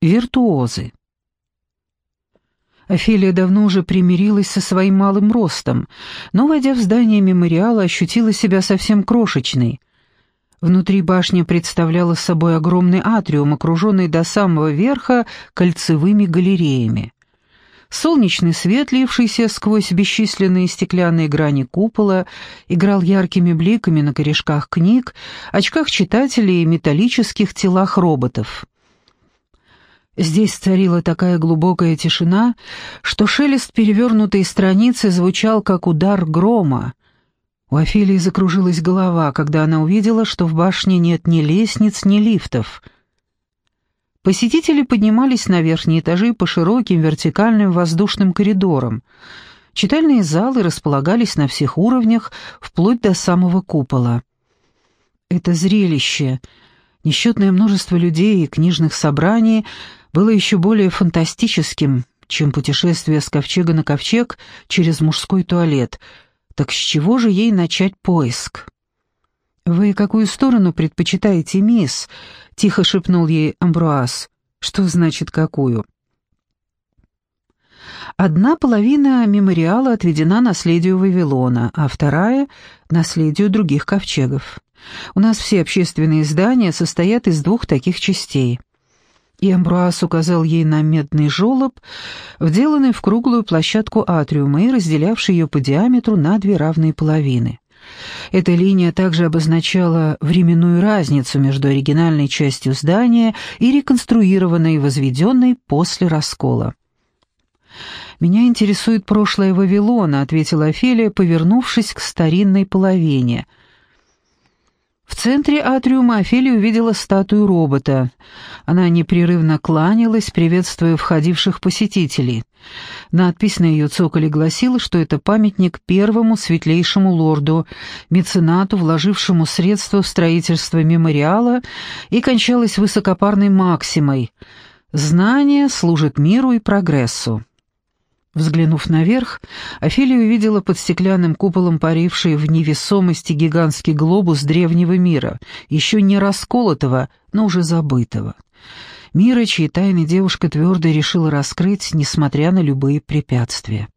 виртуозы. Офелия давно уже примирилась со своим малым ростом, но, войдя в здание мемориала, ощутила себя совсем крошечной. Внутри башня представляла собой огромный атриум, окруженный до самого верха кольцевыми галереями. Солнечный свет, лившийся сквозь бесчисленные стеклянные грани купола, играл яркими бликами на корешках книг, очках читателей и металлических телах роботов. Здесь царила такая глубокая тишина, что шелест перевернутой страницы звучал как удар грома. У Офелии закружилась голова, когда она увидела, что в башне нет ни лестниц, ни лифтов. Посетители поднимались на верхние этажи по широким вертикальным воздушным коридорам. Читальные залы располагались на всех уровнях, вплоть до самого купола. Это зрелище, несчетное множество людей и книжных собраний — было еще более фантастическим, чем путешествие с ковчега на ковчег через мужской туалет. Так с чего же ей начать поиск? «Вы какую сторону предпочитаете, мисс?» — тихо шепнул ей Амбруаз. «Что значит какую?» Одна половина мемориала отведена наследию Вавилона, а вторая — наследию других ковчегов. У нас все общественные здания состоят из двух таких частей и Амбруас указал ей на медный желоб, вделанный в круглую площадку атриума и разделявший ее по диаметру на две равные половины. Эта линия также обозначала временную разницу между оригинальной частью здания и реконструированной, возведенной после раскола. «Меня интересует прошлое Вавилона», — ответила Офелия, повернувшись к старинной половине — в центре атриума Офелия увидела статую робота. Она непрерывно кланялась, приветствуя входивших посетителей. Надпись на ее цоколе гласила, что это памятник первому светлейшему лорду, меценату, вложившему средства в строительство мемориала, и кончалась высокопарной максимой «Знание служит миру и прогрессу». Взглянув наверх, Офелия увидела под стеклянным куполом паривший в невесомости гигантский глобус древнего мира, еще не расколотого, но уже забытого. Мира, чьи тайны девушка твердо решила раскрыть, несмотря на любые препятствия.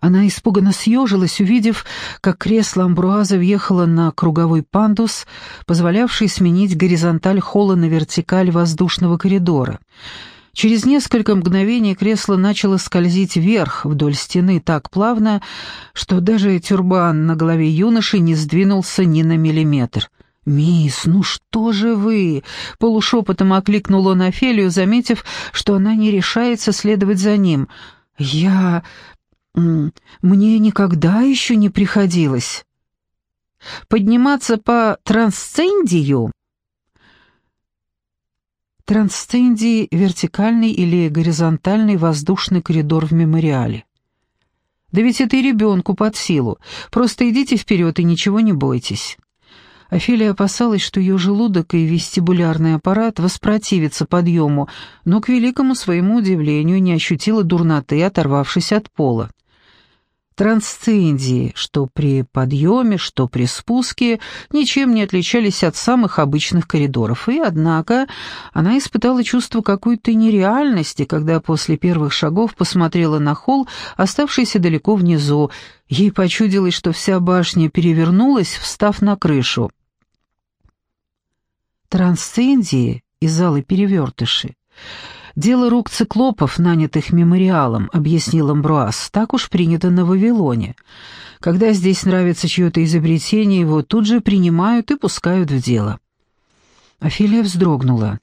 Она испуганно съежилась, увидев, как кресло Амбруаза въехало на круговой пандус, позволявший сменить горизонталь холла на вертикаль воздушного коридора — Через несколько мгновений кресло начало скользить вверх вдоль стены так плавно, что даже тюрбан на голове юноши не сдвинулся ни на миллиметр. «Мисс, ну что же вы?» — полушепотом окликнул он Офелию, заметив, что она не решается следовать за ним. «Я... мне никогда еще не приходилось». «Подниматься по трансцендию?» Трансцендии — вертикальный или горизонтальный воздушный коридор в мемориале. Да ведь это и ребенку под силу. Просто идите вперед и ничего не бойтесь. Офелия опасалась, что ее желудок и вестибулярный аппарат воспротивятся подъему, но, к великому своему удивлению, не ощутила дурноты, оторвавшись от пола трансцендии, что при подъеме, что при спуске, ничем не отличались от самых обычных коридоров. И, однако, она испытала чувство какой-то нереальности, когда после первых шагов посмотрела на холл, оставшийся далеко внизу. Ей почудилось, что вся башня перевернулась, встав на крышу. Трансцендии и залы перевертыши «Дело рук циклопов, нанятых мемориалом», — объяснил Амбруаз. «Так уж принято на Вавилоне. Когда здесь нравится чье-то изобретение, его тут же принимают и пускают в дело». Афилия вздрогнула.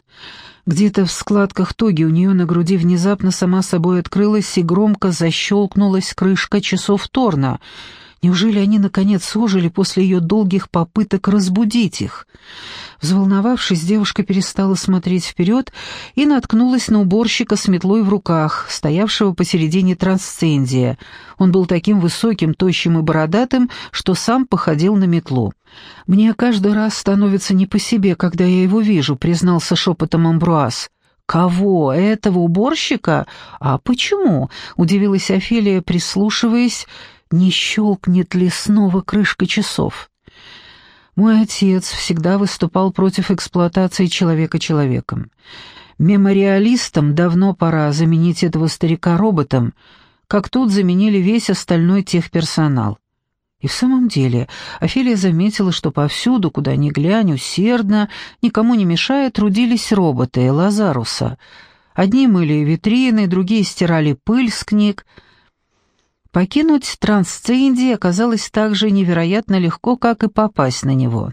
Где-то в складках тоги у нее на груди внезапно сама собой открылась и громко защелкнулась крышка часов Торна — Неужели они, наконец, ожили после ее долгих попыток разбудить их? Взволновавшись, девушка перестала смотреть вперед и наткнулась на уборщика с метлой в руках, стоявшего посередине трансцендия. Он был таким высоким, тощим и бородатым, что сам походил на метлу. «Мне каждый раз становится не по себе, когда я его вижу», — признался шепотом Амбруаз. «Кого? Этого уборщика? А почему?» — удивилась Офелия, прислушиваясь, не щелкнет ли снова крышка часов. Мой отец всегда выступал против эксплуатации человека человеком. Мемориалистам давно пора заменить этого старика роботом, как тут заменили весь остальной техперсонал. И в самом деле Офелия заметила, что повсюду, куда ни глянь, усердно, никому не мешая, трудились роботы Лазаруса. Одни мыли витрины, другие стирали пыль с книг. Покинуть трансцендии оказалось так же невероятно легко, как и попасть на него.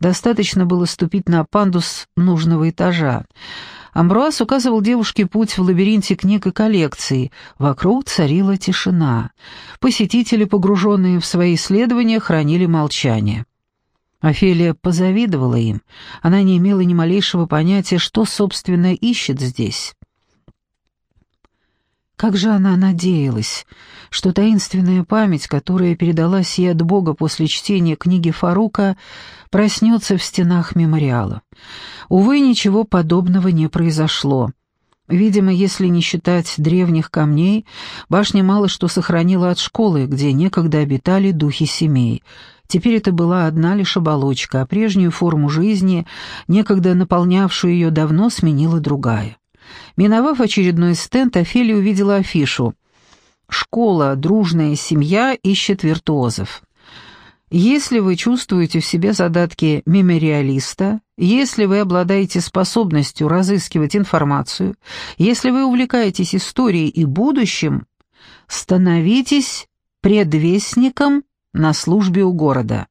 Достаточно было ступить на пандус нужного этажа. Амбруаз указывал девушке путь в лабиринте книг и коллекций. Вокруг царила тишина. Посетители, погруженные в свои исследования, хранили молчание. Офелия позавидовала им. Она не имела ни малейшего понятия, что, собственно, ищет здесь. Как же она надеялась, что таинственная память, которая передалась ей от Бога после чтения книги Фарука, проснется в стенах мемориала. Увы, ничего подобного не произошло. Видимо, если не считать древних камней, башня мало что сохранила от школы, где некогда обитали духи семей. Теперь это была одна лишь оболочка, а прежнюю форму жизни, некогда наполнявшую ее, давно сменила другая. Миновав очередной стенд, Офелия увидела афишу «Школа «Дружная семья» ищет виртуозов». Если вы чувствуете в себе задатки мемориалиста, если вы обладаете способностью разыскивать информацию, если вы увлекаетесь историей и будущим, становитесь предвестником на службе у города.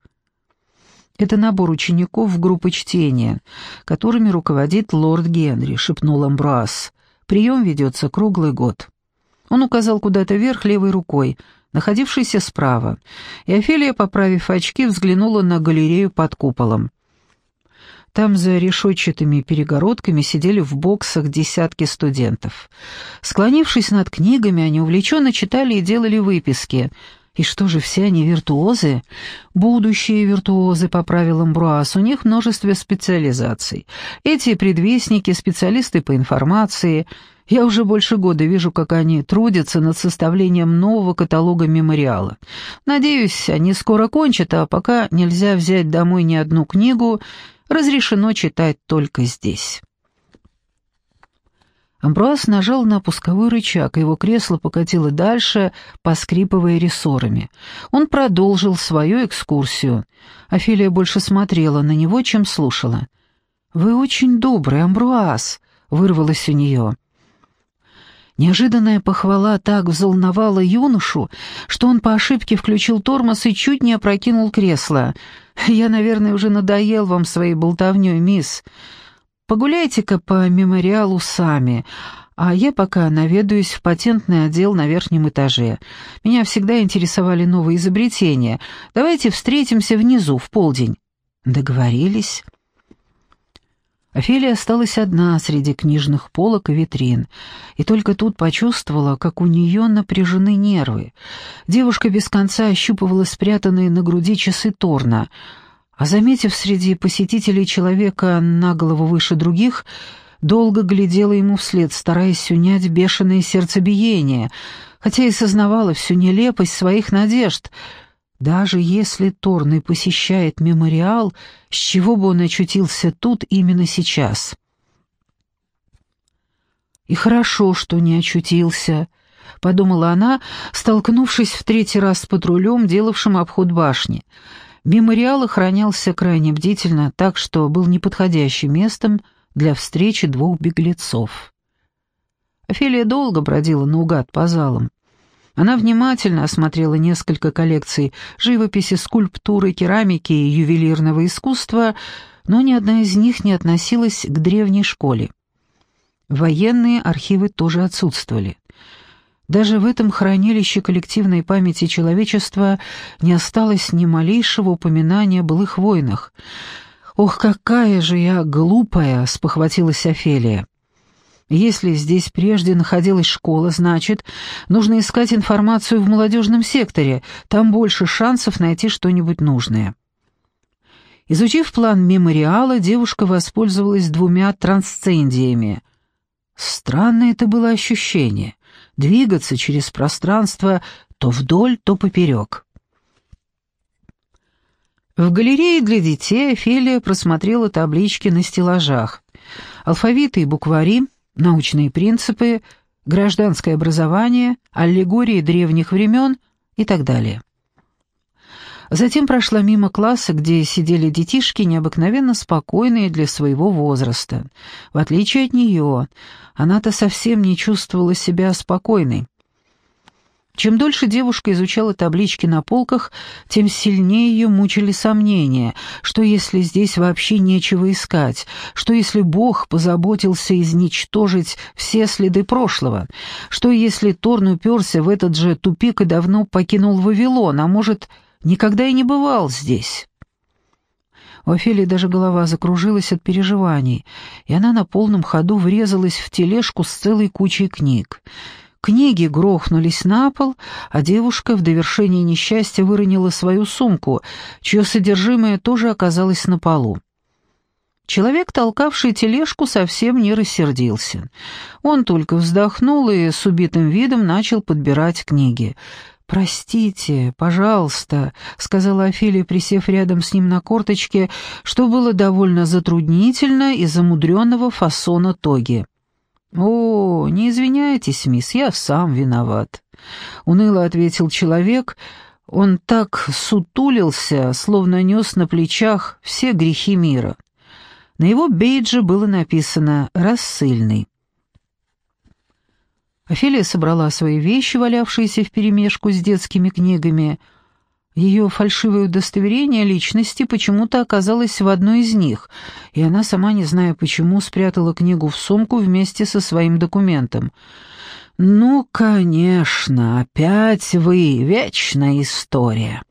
Это набор учеников в группы чтения, которыми руководит лорд Генри, шепнул Амбруаз. Прием ведется круглый год. Он указал куда-то вверх левой рукой – находившийся справа, и Офелия, поправив очки, взглянула на галерею под куполом. Там за решетчатыми перегородками сидели в боксах десятки студентов. Склонившись над книгами, они увлеченно читали и делали выписки. И что же, все они виртуозы? Будущие виртуозы, по правилам Бруас, у них множество специализаций. Эти предвестники, специалисты по информации — я уже больше года вижу, как они трудятся над составлением нового каталога мемориала. Надеюсь, они скоро кончат, а пока нельзя взять домой ни одну книгу, разрешено читать только здесь. Амбруаз нажал на пусковой рычаг, и его кресло покатило дальше, поскрипывая рессорами. Он продолжил свою экскурсию. Офелия больше смотрела на него, чем слушала. «Вы очень добрый, Амбруаз», — вырвалось у нее. Неожиданная похвала так взволновала юношу, что он по ошибке включил тормоз и чуть не опрокинул кресло. «Я, наверное, уже надоел вам своей болтовнёй, мисс. Погуляйте-ка по мемориалу сами, а я пока наведаюсь в патентный отдел на верхнем этаже. Меня всегда интересовали новые изобретения. Давайте встретимся внизу в полдень». «Договорились». Офелия осталась одна среди книжных полок и витрин, и только тут почувствовала, как у нее напряжены нервы. Девушка без конца ощупывала спрятанные на груди часы Торна, а, заметив среди посетителей человека на голову выше других, долго глядела ему вслед, стараясь унять бешеное сердцебиение, хотя и сознавала всю нелепость своих надежд — даже если Торный посещает мемориал, с чего бы он очутился тут именно сейчас? «И хорошо, что не очутился», — подумала она, столкнувшись в третий раз с патрулем, делавшим обход башни. Мемориал охранялся крайне бдительно, так что был неподходящим местом для встречи двух беглецов. Офелия долго бродила наугад по залам. Она внимательно осмотрела несколько коллекций живописи, скульптуры, керамики и ювелирного искусства, но ни одна из них не относилась к древней школе. Военные архивы тоже отсутствовали. Даже в этом хранилище коллективной памяти человечества не осталось ни малейшего упоминания о былых войнах. «Ох, какая же я глупая!» — спохватилась Офелия. Если здесь прежде находилась школа, значит, нужно искать информацию в молодежном секторе, там больше шансов найти что-нибудь нужное. Изучив план мемориала, девушка воспользовалась двумя трансцендиями. Странное это было ощущение — двигаться через пространство то вдоль, то поперек. В галерее для детей Офелия просмотрела таблички на стеллажах. Алфавиты и буквари, научные принципы, гражданское образование, аллегории древних времен и так далее. Затем прошла мимо класса, где сидели детишки, необыкновенно спокойные для своего возраста. В отличие от нее, она-то совсем не чувствовала себя спокойной. Чем дольше девушка изучала таблички на полках, тем сильнее ее мучили сомнения, что если здесь вообще нечего искать, что если Бог позаботился изничтожить все следы прошлого, что если Торн уперся в этот же тупик и давно покинул Вавилон, а может, никогда и не бывал здесь. У Офелии даже голова закружилась от переживаний, и она на полном ходу врезалась в тележку с целой кучей книг. Книги грохнулись на пол, а девушка в довершении несчастья выронила свою сумку, чье содержимое тоже оказалось на полу. Человек, толкавший тележку, совсем не рассердился. Он только вздохнул и с убитым видом начал подбирать книги. «Простите, пожалуйста», — сказала Офелия, присев рядом с ним на корточке, что было довольно затруднительно из-за мудренного фасона тоги. «О, не извиняйтесь, мисс, я сам виноват», — уныло ответил человек. Он так сутулился, словно нес на плечах все грехи мира. На его бейдже было написано «Рассыльный». Офелия собрала свои вещи, валявшиеся вперемешку с детскими книгами. Ее фальшивое удостоверение личности почему-то оказалось в одной из них, и она, сама не зная почему, спрятала книгу в сумку вместе со своим документом. «Ну, конечно, опять вы, вечная история».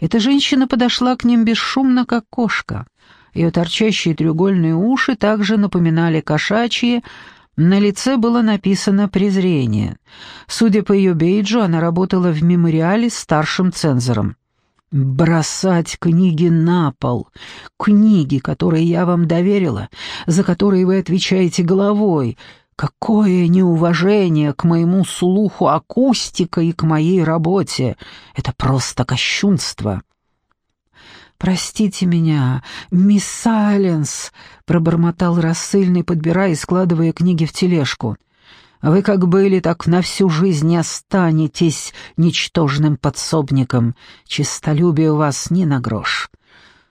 Эта женщина подошла к ним бесшумно, как кошка. Ее торчащие треугольные уши также напоминали кошачьи, на лице было написано презрение. Судя по ее бейджу, она работала в мемориале старшим цензором. «Бросать книги на пол. Книги, которые я вам доверила, за которые вы отвечаете головой. Какое неуважение к моему слуху акустика и к моей работе. Это просто кощунство». «Простите меня, мисс Сайленс», — пробормотал рассыльный, подбирая и складывая книги в тележку. «Вы как были, так на всю жизнь не останетесь ничтожным подсобником. Чистолюбие у вас не на грош.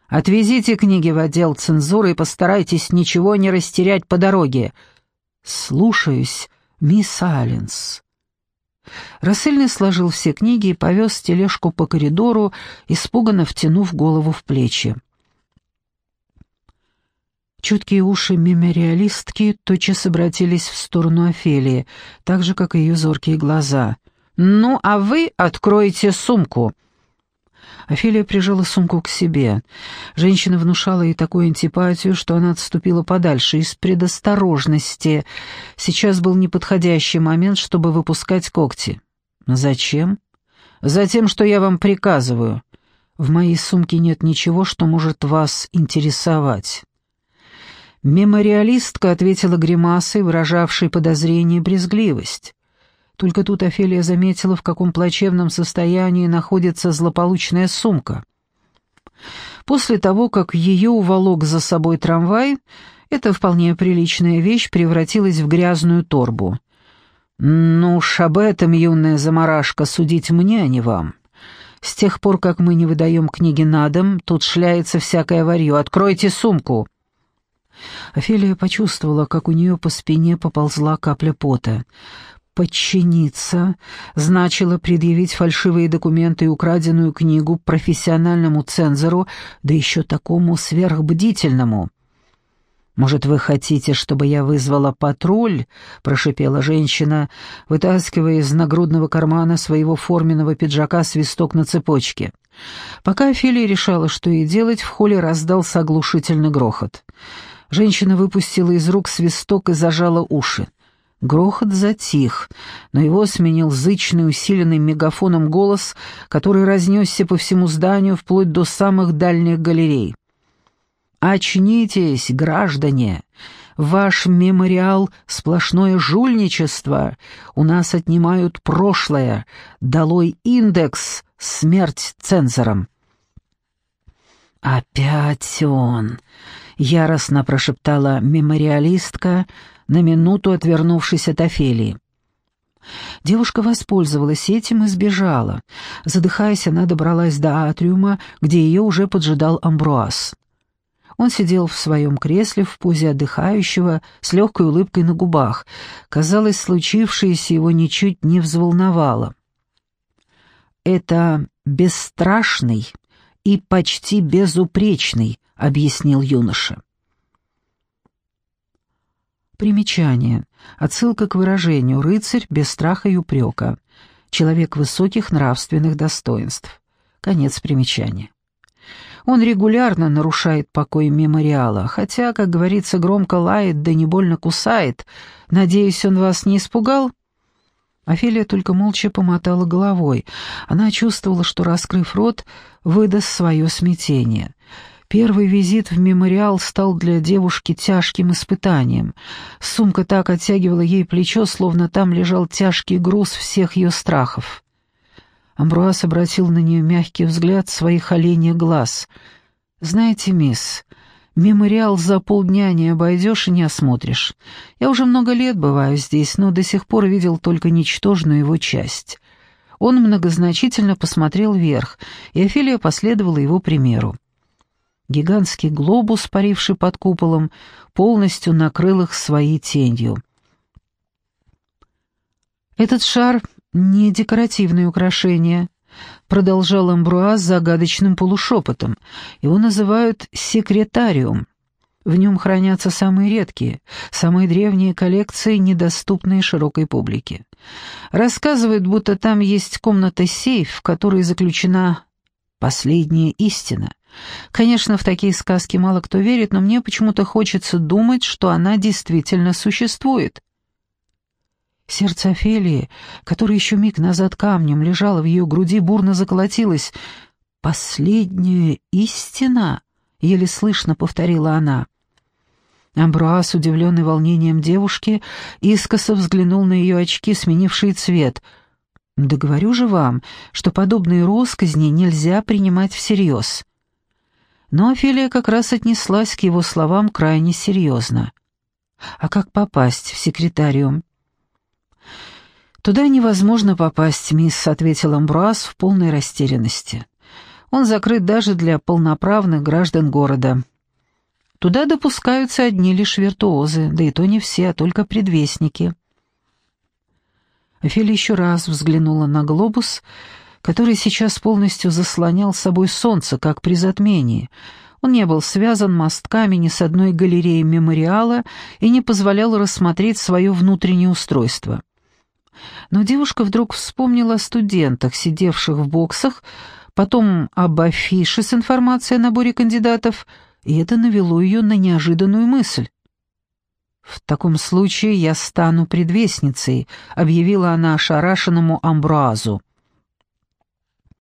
Отвезите книги в отдел цензуры и постарайтесь ничего не растерять по дороге». «Слушаюсь, мисс Сайленс». Рассыльный сложил все книги и повез тележку по коридору, испуганно втянув голову в плечи. Чуткие уши мемориалистки тотчас обратились в сторону Офелии, так же, как и ее зоркие глаза. «Ну, а вы откроете сумку!» Офелия прижала сумку к себе. Женщина внушала ей такую антипатию, что она отступила подальше из предосторожности. Сейчас был неподходящий момент, чтобы выпускать когти. «Зачем?» «Затем, что я вам приказываю. В моей сумке нет ничего, что может вас интересовать». Мемориалистка ответила гримасой, выражавшей подозрение и брезгливость. Только тут Офелия заметила, в каком плачевном состоянии находится злополучная сумка. После того, как ее уволок за собой трамвай, эта вполне приличная вещь превратилась в грязную торбу. «Ну уж об этом, юная заморашка, судить мне, а не вам. С тех пор, как мы не выдаем книги на дом, тут шляется всякое варье. Откройте сумку!» Офелия почувствовала, как у нее по спине поползла капля пота. Подчиниться значило предъявить фальшивые документы и украденную книгу профессиональному цензору, да еще такому сверхбдительному. «Может, вы хотите, чтобы я вызвала патруль?» — прошипела женщина, вытаскивая из нагрудного кармана своего форменного пиджака свисток на цепочке. Пока Офелия решала, что ей делать, в холле раздался оглушительный грохот. Женщина выпустила из рук свисток и зажала уши. Грохот затих, но его сменил зычный, усиленный мегафоном голос, который разнесся по всему зданию вплоть до самых дальних галерей. «Очнитесь, граждане! Ваш мемориал — сплошное жульничество. У нас отнимают прошлое. Долой индекс, смерть цензорам!» «Опять он!» — яростно прошептала мемориалистка, на минуту отвернувшись от Офелии. Девушка воспользовалась этим и сбежала. Задыхаясь, она добралась до атриума, где ее уже поджидал Амбруаз. Он сидел в своем кресле в позе отдыхающего, с легкой улыбкой на губах. Казалось, случившееся его ничуть не взволновало. «Это бесстрашный и почти безупречный», — объяснил юноша. Примечание. Отсылка к выражению «рыцарь без страха и упрека». Человек высоких нравственных достоинств. Конец примечания. Он регулярно нарушает покой мемориала, хотя, как говорится, громко лает, да не больно кусает. Надеюсь, он вас не испугал?» Офелия только молча помотала головой. Она чувствовала, что, раскрыв рот, выдаст свое смятение. Первый визит в мемориал стал для девушки тяжким испытанием. Сумка так оттягивала ей плечо, словно там лежал тяжкий груз всех ее страхов. Амбруаз обратил на нее мягкий взгляд своих оленьих глаз. «Знаете, мисс, мемориал за полдня не обойдешь и не осмотришь. Я уже много лет бываю здесь, но до сих пор видел только ничтожную его часть». Он многозначительно посмотрел вверх, и Офелия последовала его примеру. Гигантский глобус, паривший под куполом, полностью накрыл их своей тенью. «Этот шар — не декоративное украшение», — продолжал Амбруаз загадочным полушепотом. «Его называют секретариум. В нем хранятся самые редкие, самые древние коллекции, недоступные широкой публике. Рассказывают, будто там есть комната-сейф, в которой заключена последняя истина. Конечно, в такие сказки мало кто верит, но мне почему-то хочется думать, что она действительно существует. Сердце Офелии, которое еще миг назад камнем лежало в ее груди, бурно заколотилось. «Последняя истина?» — еле слышно повторила она. Амбруаз, удивленный волнением девушки, искоса взглянул на ее очки, сменившие цвет. «Да говорю же вам, что подобные росказни нельзя принимать всерьез». Но Офелия как раз отнеслась к его словам крайне серьезно. «А как попасть в секретариум?» «Туда невозможно попасть, мисс», — ответил Амбруаз в полной растерянности. «Он закрыт даже для полноправных граждан города. Туда допускаются одни лишь виртуозы, да и то не все, а только предвестники». Офелия еще раз взглянула на глобус, который сейчас полностью заслонял собой солнце, как при затмении. Он не был связан мостками ни с одной галереей мемориала и не позволял рассмотреть свое внутреннее устройство. Но девушка вдруг вспомнила о студентах, сидевших в боксах, потом об афише с информацией о наборе кандидатов, и это навело ее на неожиданную мысль. «В таком случае я стану предвестницей», — объявила она ошарашенному Амбразу.